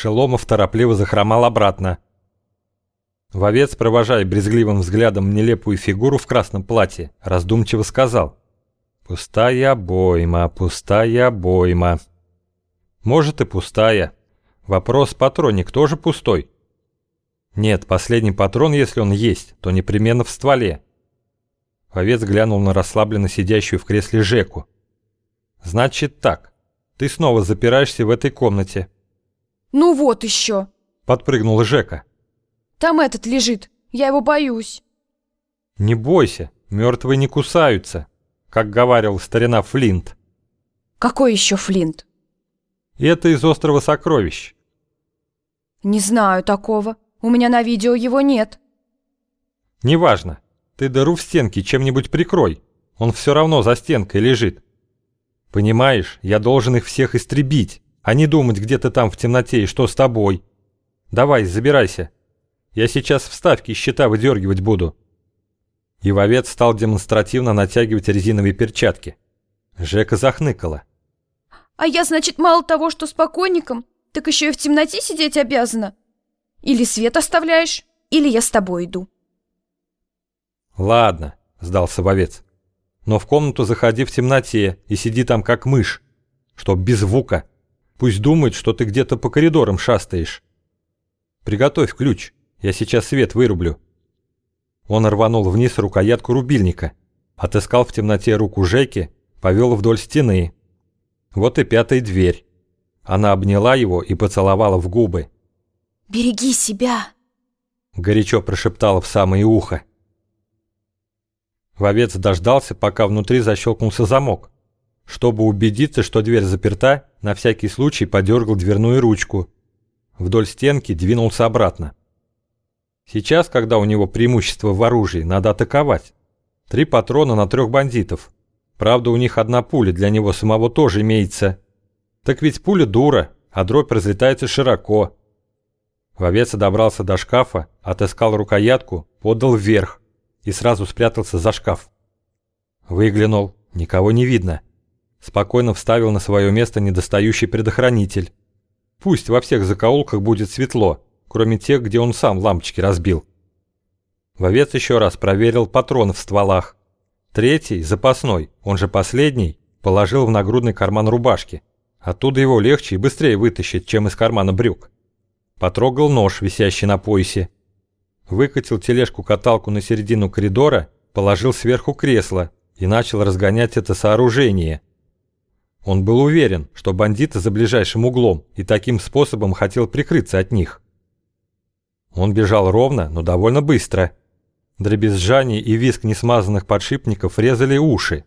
Шеломов торопливо захромал обратно. Вовец, провожая брезгливым взглядом нелепую фигуру в красном платье, раздумчиво сказал. «Пустая обойма, пустая обойма». «Может и пустая. Вопрос, патронник тоже пустой?» «Нет, последний патрон, если он есть, то непременно в стволе». Вовец глянул на расслабленно сидящую в кресле Жеку. «Значит так, ты снова запираешься в этой комнате». Ну вот еще. Подпрыгнула Жека. Там этот лежит, я его боюсь. Не бойся, мертвые не кусаются, как говаривал старина Флинт. Какой еще Флинт? Это из острова сокровищ. Не знаю такого. У меня на видео его нет. Неважно. Ты дыру в стенке чем-нибудь прикрой. Он все равно за стенкой лежит. Понимаешь, я должен их всех истребить, а не думать, где ты там в темноте и что с тобой. Давай, забирайся. Я сейчас вставки из щита выдергивать буду». И вовец стал демонстративно натягивать резиновые перчатки. Жека захныкала. «А я, значит, мало того, что с покойником, так еще и в темноте сидеть обязана? Или свет оставляешь, или я с тобой иду». «Ладно», — сдался вовец. «Но в комнату заходи в темноте и сиди там как мышь, чтоб без звука». Пусть думает, что ты где-то по коридорам шастаешь. Приготовь ключ, я сейчас свет вырублю. Он рванул вниз рукоятку рубильника, отыскал в темноте руку Жеки, повел вдоль стены. Вот и пятая дверь. Она обняла его и поцеловала в губы. «Береги себя!» Горячо прошептала в самое ухо. Вовец дождался, пока внутри защелкнулся замок. Чтобы убедиться, что дверь заперта, на всякий случай подергал дверную ручку. Вдоль стенки двинулся обратно. Сейчас, когда у него преимущество в оружии, надо атаковать. Три патрона на трех бандитов. Правда, у них одна пуля, для него самого тоже имеется. Так ведь пуля дура, а дробь разлетается широко. Вовец добрался до шкафа, отыскал рукоятку, подал вверх и сразу спрятался за шкаф. Выглянул, никого не видно. Спокойно вставил на свое место недостающий предохранитель. Пусть во всех закоулках будет светло, кроме тех, где он сам лампочки разбил. Вовец еще раз проверил патрон в стволах. Третий, запасной, он же последний, положил в нагрудный карман рубашки. Оттуда его легче и быстрее вытащить, чем из кармана брюк. Потрогал нож, висящий на поясе. Выкатил тележку-каталку на середину коридора, положил сверху кресло и начал разгонять это сооружение – он был уверен, что бандиты за ближайшим углом и таким способом хотел прикрыться от них. Он бежал ровно, но довольно быстро. Дребезжание и визг несмазанных подшипников резали уши.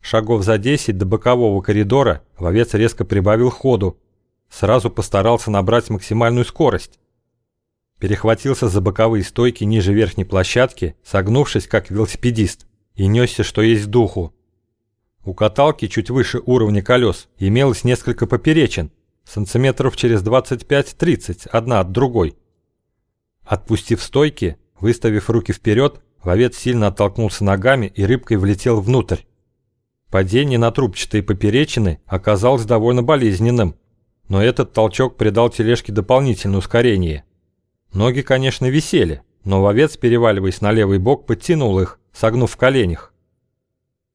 Шагов за десять до бокового коридора вовец резко прибавил ходу. Сразу постарался набрать максимальную скорость. Перехватился за боковые стойки ниже верхней площадки, согнувшись как велосипедист, и несся, что есть духу. У каталки чуть выше уровня колес имелось несколько поперечин, сантиметров через 25-30, одна от другой. Отпустив стойки, выставив руки вперед, вовец сильно оттолкнулся ногами и рыбкой влетел внутрь. Падение на трубчатые поперечины оказалось довольно болезненным, но этот толчок придал тележке дополнительное ускорение. Ноги, конечно, висели, но вовец, переваливаясь на левый бок, подтянул их, согнув в коленях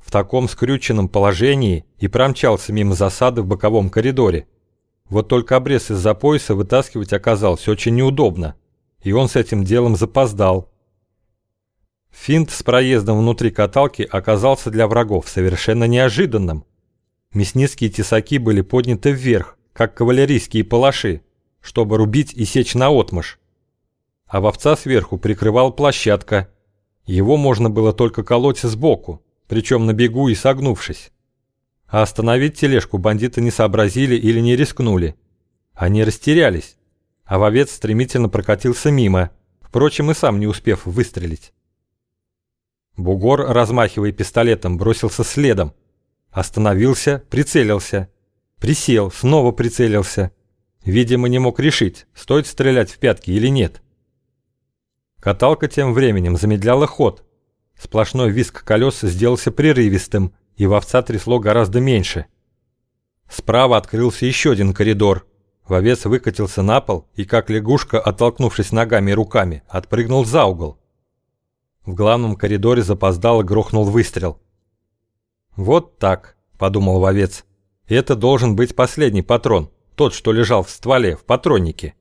в таком скрюченном положении и промчался мимо засады в боковом коридоре. Вот только обрез из-за пояса вытаскивать оказалось очень неудобно, и он с этим делом запоздал. Финт с проездом внутри каталки оказался для врагов совершенно неожиданным. Мясницкие тесаки были подняты вверх, как кавалерийские палаши, чтобы рубить и сечь наотмашь. А вовца сверху прикрывал площадка. Его можно было только колоть сбоку, причем на бегу и согнувшись. А остановить тележку бандиты не сообразили или не рискнули. Они растерялись, а вовец стремительно прокатился мимо, впрочем, и сам не успев выстрелить. Бугор, размахивая пистолетом, бросился следом. Остановился, прицелился. Присел, снова прицелился. Видимо, не мог решить, стоит стрелять в пятки или нет. Каталка тем временем замедляла ход, Сплошной виск колес сделался прерывистым, и вовца трясло гораздо меньше. Справа открылся еще один коридор. Вовец выкатился на пол и, как лягушка, оттолкнувшись ногами и руками, отпрыгнул за угол. В главном коридоре запоздало грохнул выстрел. «Вот так», — подумал Вовец. «Это должен быть последний патрон, тот, что лежал в стволе, в патроннике».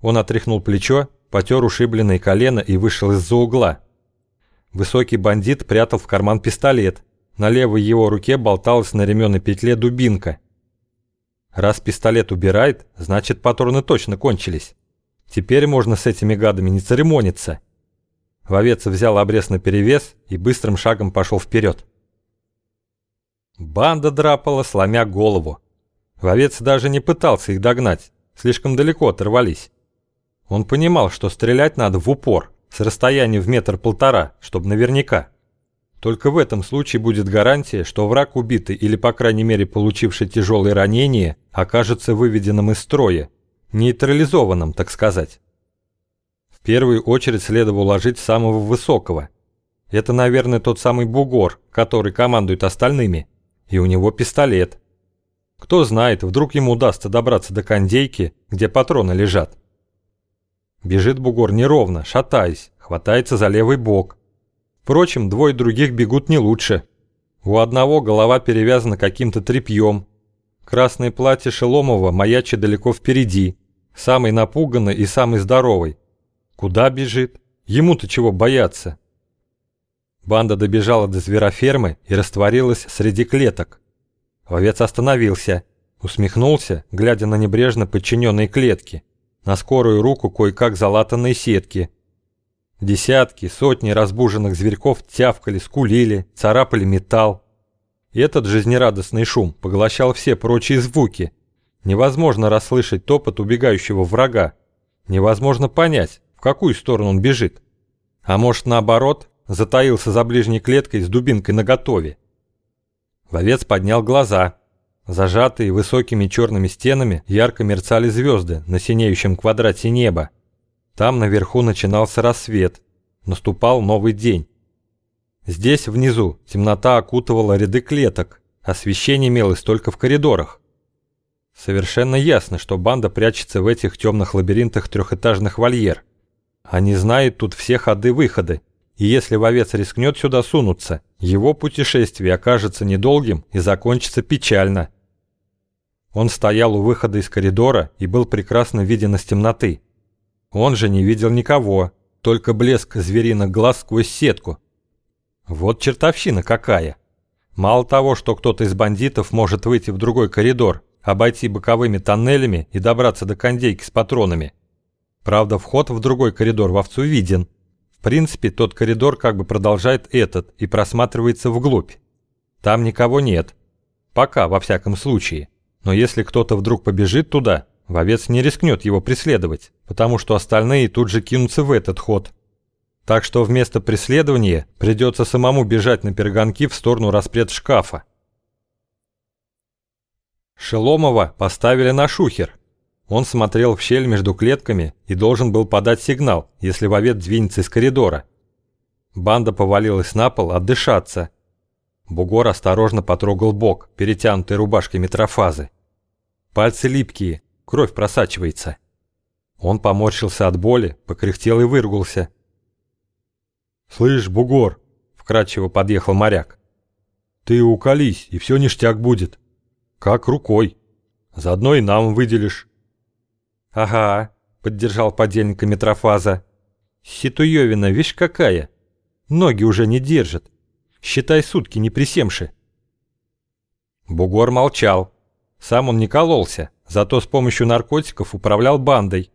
Он отряхнул плечо, потер ушибленное колено и вышел из-за угла. Высокий бандит прятал в карман пистолет. На левой его руке болталась на ременной петле дубинка. Раз пистолет убирает, значит патроны точно кончились. Теперь можно с этими гадами не церемониться. Вовец взял обрез на перевес и быстрым шагом пошел вперед. Банда драпала, сломя голову. Вовец даже не пытался их догнать, слишком далеко оторвались. Он понимал, что стрелять надо в упор, с расстояния в метр-полтора, чтобы наверняка. Только в этом случае будет гарантия, что враг убитый или, по крайней мере, получивший тяжелые ранения, окажется выведенным из строя, нейтрализованным, так сказать. В первую очередь следовало уложить самого высокого. Это, наверное, тот самый бугор, который командует остальными, и у него пистолет. Кто знает, вдруг ему удастся добраться до кондейки, где патроны лежат. Бежит бугор неровно, шатаясь, хватается за левый бок. Впрочем, двое других бегут не лучше. У одного голова перевязана каким-то тряпьем. Красное платье Шеломова маячит далеко впереди. Самый напуганный и самый здоровый. Куда бежит? Ему-то чего бояться? Банда добежала до зверофермы и растворилась среди клеток. Овец остановился, усмехнулся, глядя на небрежно подчиненные клетки на скорую руку кое-как залатанные сетки. Десятки, сотни разбуженных зверьков тявкали, скулили, царапали металл. Этот жизнерадостный шум поглощал все прочие звуки. Невозможно расслышать топот убегающего врага. Невозможно понять, в какую сторону он бежит. А может, наоборот, затаился за ближней клеткой с дубинкой наготове. Вовец поднял глаза – Зажатые высокими черными стенами ярко мерцали звезды на синеющем квадрате неба. Там наверху начинался рассвет. Наступал новый день. Здесь, внизу, темнота окутывала ряды клеток. Освещение имелось только в коридорах. Совершенно ясно, что банда прячется в этих темных лабиринтах трехэтажных вольер. Они знают тут все ходы-выходы, и если вовец рискнет сюда сунуться, его путешествие окажется недолгим и закончится печально – он стоял у выхода из коридора и был прекрасно виден из темноты. Он же не видел никого, только блеск звериных глаз сквозь сетку. Вот чертовщина какая! Мало того, что кто-то из бандитов может выйти в другой коридор, обойти боковыми тоннелями и добраться до кондейки с патронами. Правда, вход в другой коридор вовцу виден. В принципе, тот коридор как бы продолжает этот и просматривается вглубь. Там никого нет. Пока, во всяком случае. Но если кто-то вдруг побежит туда, вовец не рискнет его преследовать, потому что остальные тут же кинутся в этот ход. Так что вместо преследования придется самому бежать на перегонки в сторону распред шкафа. Шеломова поставили на шухер. Он смотрел в щель между клетками и должен был подать сигнал, если вовец двинется из коридора. Банда повалилась на пол отдышаться – Бугор осторожно потрогал бок, перетянутый рубашкой метрофазы. Пальцы липкие, кровь просачивается. Он поморщился от боли, покряхтел и выругался. «Слышь, бугор!» — вкратчиво подъехал моряк. «Ты уколись, и все ништяк будет. Как рукой. Заодно и нам выделишь». «Ага», — поддержал подельника метрофаза. «Ситуевина, вишь какая! Ноги уже не держит. Считай сутки не присемши. Бугор молчал. Сам он не кололся, зато с помощью наркотиков управлял бандой.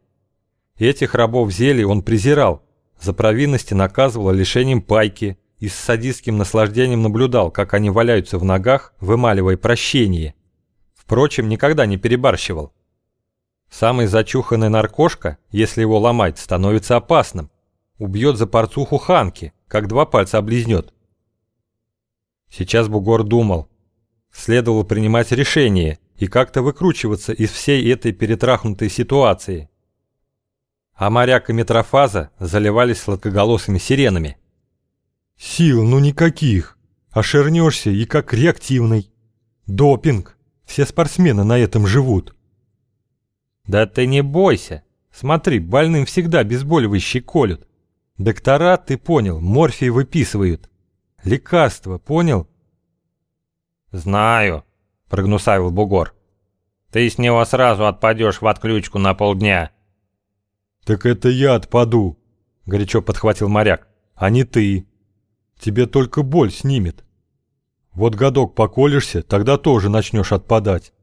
Этих рабов зелий он презирал, за провинности наказывал лишением пайки и с садистским наслаждением наблюдал, как они валяются в ногах, вымаливая прощение. Впрочем, никогда не перебарщивал. Самый зачуханный наркошка, если его ломать, становится опасным. Убьет за порцуху ханки, как два пальца облизнет. Сейчас Бугор думал. Следовало принимать решение и как-то выкручиваться из всей этой перетрахнутой ситуации. А моряк и метрофаза заливались сладкоголосыми сиренами. «Сил ну никаких. Ошернешься и как реактивный. Допинг. Все спортсмены на этом живут». Да ты не бойся. Смотри, больным всегда обезболивающие колют. Доктора, ты понял, морфий выписывают. Лекарства, понял? Знаю, прогнусавил Бугор. Ты с него сразу отпадешь в отключку на полдня. Так это я отпаду, горячо подхватил моряк, а не ты. Тебе только боль снимет. Вот годок поколешься, тогда тоже начнешь отпадать.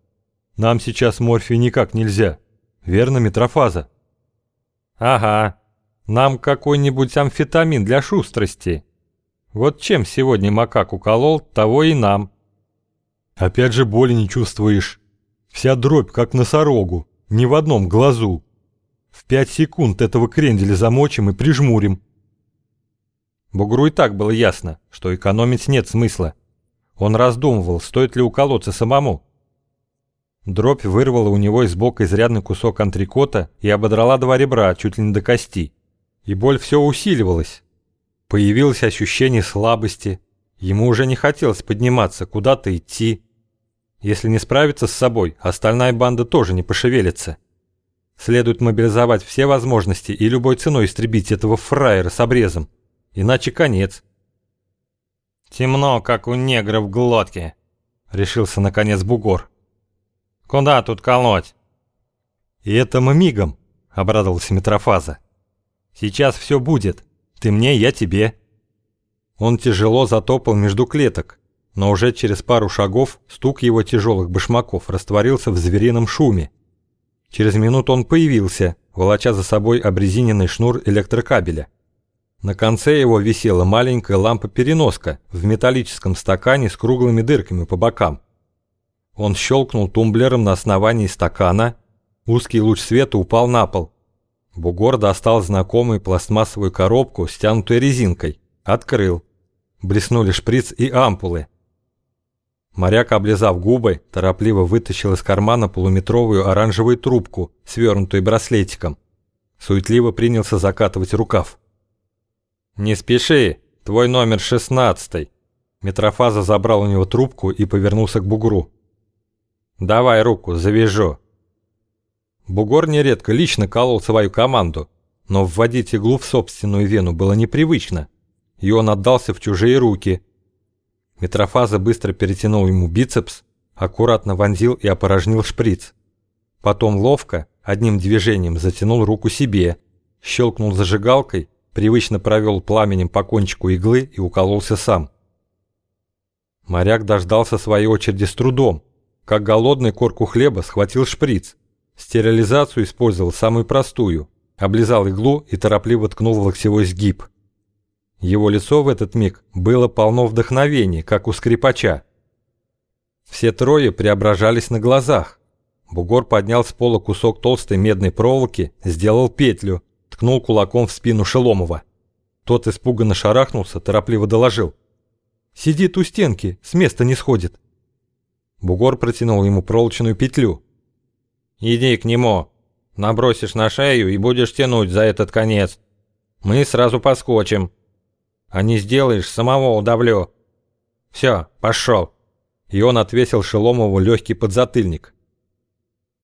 Нам сейчас морфий никак нельзя. Верно, Митрофаза? Ага. Нам какой-нибудь амфетамин для шустрости. Вот чем сегодня макак уколол, того и нам. Опять же боли не чувствуешь. Вся дробь, как носорогу, ни в одном глазу. В пять секунд этого кренделя замочим и прижмурим. Бугру и так было ясно, что экономить нет смысла. Он раздумывал, стоит ли уколоться самому. Дробь вырвала у него из бока изрядный кусок антрикота и ободрала два ребра чуть ли не до кости. И боль все усиливалась. Появилось ощущение слабости. Ему уже не хотелось подниматься, куда-то идти. Если не справиться с собой, остальная банда тоже не пошевелится. Следует мобилизовать все возможности и любой ценой истребить этого фраера с обрезом. Иначе конец. «Темно, как у негра в глотке», — решился наконец бугор. «Куда тут колоть?» «И это мы мигом», — обрадовался Митрофаза. «Сейчас все будет. Ты мне, я тебе». Он тяжело затопал между клеток, но уже через пару шагов стук его тяжелых башмаков растворился в зверином шуме. Через минуту он появился, волоча за собой обрезиненный шнур электрокабеля. На конце его висела маленькая лампа-переноска в металлическом стакане с круглыми дырками по бокам. Он щелкнул тумблером на основании стакана, узкий луч света упал на пол. Бугор достал знакомую пластмассовую коробку, стянутой резинкой, открыл. Блеснули шприц и ампулы. Моряк, облизав губы, торопливо вытащил из кармана полуметровую оранжевую трубку, свернутую браслетиком. Суетливо принялся закатывать рукав. «Не спеши, твой номер шестнадцатый». Митрофаза забрал у него трубку и повернулся к бугру. «Давай руку, завяжу». Бугор нередко лично колол свою команду, но вводить иглу в собственную вену было непривычно, и он отдался в чужие руки. Митрофаза быстро перетянул ему бицепс, аккуратно вонзил и опорожнил шприц. Потом ловко, одним движением затянул руку себе, щелкнул зажигалкой привычно провел пламенем по кончику иглы и укололся сам. Моряк дождался своей очереди с трудом, как голодный корку хлеба схватил шприц. Стерилизацию использовал самую простую, облизал иглу и торопливо ткнул в локтевой сгиб. Его лицо в этот миг было полно вдохновения, как у скрипача. Все трое преображались на глазах. Бугор поднял с пола кусок толстой медной проволоки, сделал петлю, ткнул кулаком в спину Шеломова. Тот испуганно шарахнулся, торопливо доложил. «Сидит у стенки, с места не сходит». Бугор протянул ему проволочную петлю. «Иди к нему, набросишь на шею и будешь тянуть за этот конец. Мы сразу поскочим. А не сделаешь, самого удавлю. Все, пошел». И он отвесил Шеломову легкий подзатыльник.